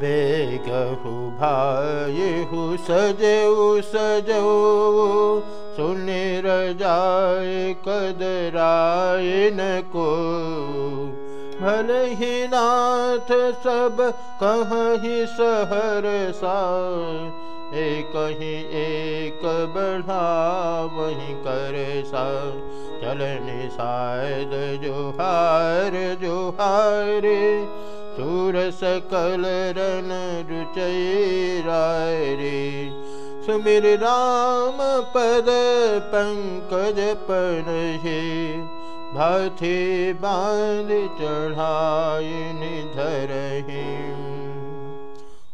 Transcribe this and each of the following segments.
बेगहु भायहु सजऊ सजऊ सुनिर जाय कदरायन को भल ही नाथ सब कहीं सहर सा एक ही एक बढ़ा वही कर सा चलन शायद जोहार, जोहारे। सूर सकल रन रुचय राय रे। सुमिर राम पद पंकज पर भाथे बाँध चढ़ाई निधर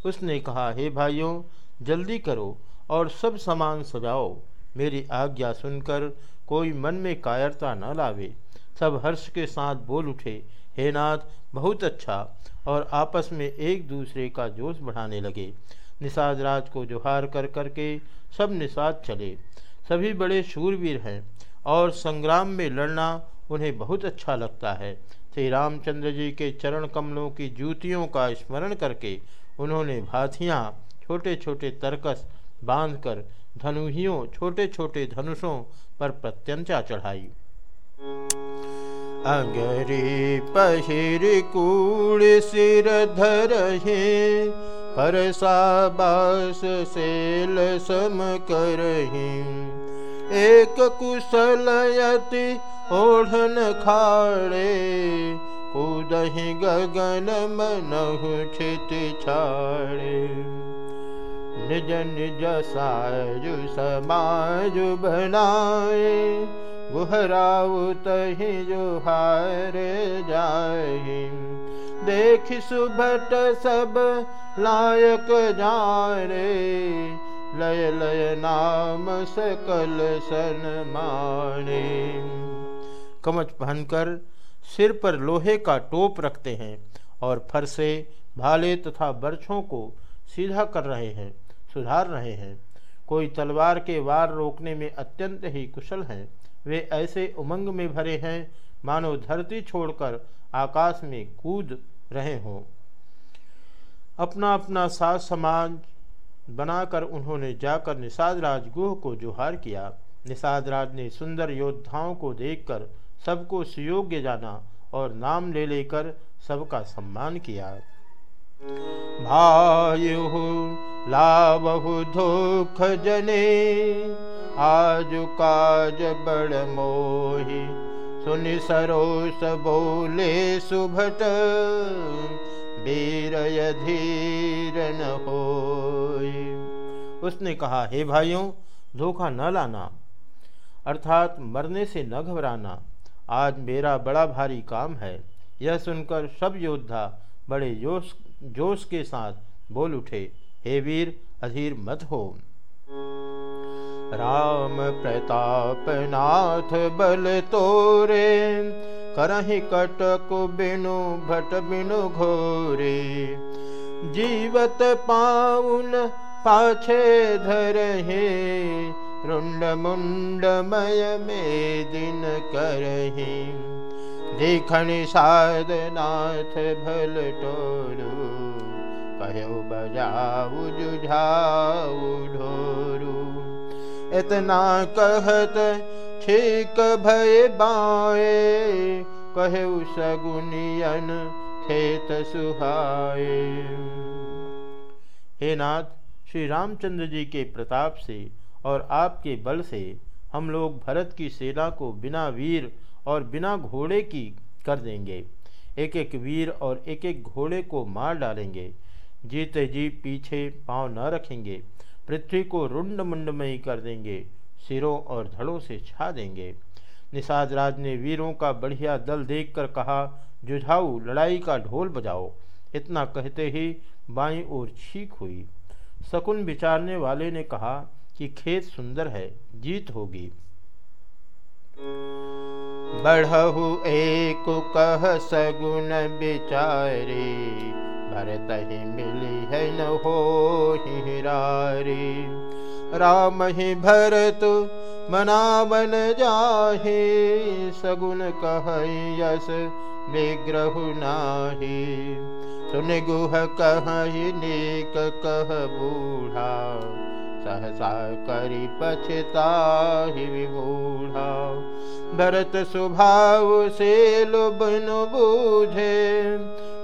उसने कहा, हे भाइयों, जल्दी करो और सब सामान सजाओ। मेरी आज्ञा सुनकर कोई मन में कायरता न लावे। सब हर्ष के साथ बोल उठे हे नाथ, बहुत अच्छा। और आपस में एक दूसरे का जोश बढ़ाने लगे। निषाद राज को जोहार कर करके सब निषाद चले। सभी बड़े शूरवीर हैं और संग्राम में लड़ना उन्हें बहुत अच्छा लगता है। श्री रामचंद्र जी के चरण कमलों की जूतियों का स्मरण करके उन्होंने भाथियाँ छोटे छोटे तरकस बांधकर धनुहियों छोटे छोटे धनुषों पर प्रत्यंचा चढ़ाई। अगरी पहिर कूड़ सिर सम करही। एक कुशलयति ओढ़न खाड़े कूदही गगन मनहु छित छाड़े। निज निज साजु समाज बनाए गुहराऊ तही जुहार जाहि। देख सुभट सब लायक जारे लय लय नाम सकल सन माने। कमच पहनकर सिर पर लोहे का टोप रखते हैं और फरसे भाले तथा बर्छों को सीधा कर रहे हैं, सुधार रहे हैं। कोई तलवार के वार रोकने में अत्यंत ही कुशल हैं। वे ऐसे उमंग में भरे हैं, मानो धरती छोड़कर आकाश में कूद रहे हों। अपना अपना साज समाज बनाकर उन्होंने जाकर निषाद राज गुह को जोहार किया। निषाद राज ने सुंदर योद्धाओं को देखकर सबको सुयोग्य जाना और नाम ले लेकर सबका सम्मान किया। भायु लावहु धोख जने आज काज बड़ मोहि। सुनि सरोस बोले सुभट वीर धीरन हो उसने कहा, हे भाइयों, धोखा न लाना, अर्थात मरने से न घबराना। आज मेरा बड़ा भारी काम है। यह सुनकर सब योद्धा बड़े जोश जोश के साथ बोल उठे, हे वीर, अधीर मत हो। राम प्रताप नाथ बल तोरे करहि कटक बिनु भट बिनु घोरे। जीवत पाउन पाछे धरहे रुंड मुंड मय में दिन करही। देखनि साध नाथ भल टोरू कहो बजाऊ जुझाऊ ढोरू इतना कहत, ठीक भय बाए, कहे सगुनियन खेत सुहाए। हे नाथ, श्री रामचंद्र जी के प्रताप से और आपके बल से हम लोग भरत की सेना को बिना वीर और बिना घोड़े की कर देंगे। एक एक वीर और एक एक घोड़े को मार डालेंगे। जीते जी पीछे पाँव न रखेंगे। पृथ्वी को रुंड मुंडमयी कर देंगे, सिरों और धड़ों से छा देंगे। निषाद राज ने वीरों का बढ़िया दल देखकर कहा, जुझाऊ, लड़ाई का ढोल बजाओ। इतना कहते ही बाई ओर छीक हुई। शकुन विचारने वाले ने कहा कि खेत सुंदर है, जीत होगी। बढ़हु एक कह सगुन बिचारे भरत ही मिली है न हो हिरारी राम ही भरत मनावन जाहे सगुन कह यस विग्रह नाही। सुन गुह कह नेक कह बूढ़ा, सहसा करी पछता विमूढ़ा। भरत स्वभाव से लुबन बूझे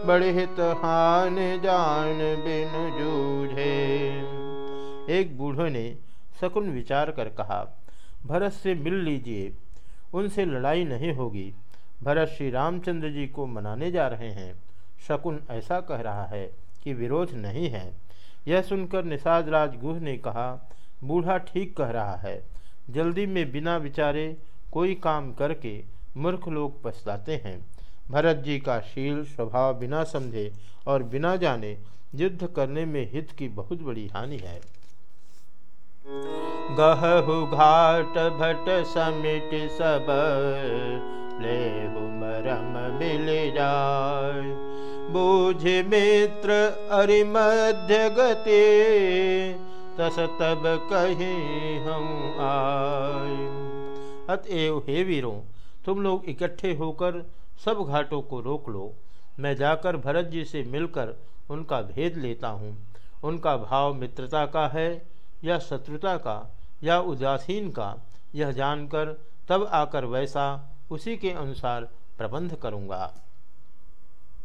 बढ़ित हान जान बिन जूझे। एक बूढ़ो ने शकुन विचार कर कहा, भरत से मिल लीजिए, उनसे लड़ाई नहीं होगी। भरत श्री रामचंद्र जी को मनाने जा रहे हैं। शकुन ऐसा कह रहा है कि विरोध नहीं है। यह सुनकर निषाद राज गुह ने कहा, बूढ़ा ठीक कह रहा है। जल्दी में बिना विचारे कोई काम करके मूर्ख लोग पछताते हैं। भरत जी का शील स्वभाव बिना समझे और बिना जाने युद्ध करने में हित की बहुत बड़ी हानि है। गहु, घाट भट समिट सब ले मरम मिल जाय। बूझ मित्र अरिमध्य गति, तस तब कहीं हम आए अतएव हे वीरों, तुम लोग इकट्ठे होकर सब घाटों को रोक लो। मैं जाकर भरत जी से मिलकर उनका भेद लेता हूँ। उनका भाव मित्रता का है या शत्रुता का या उदासीन का, यह जानकर तब आकर वैसा उसी के अनुसार प्रबंध करूँगा।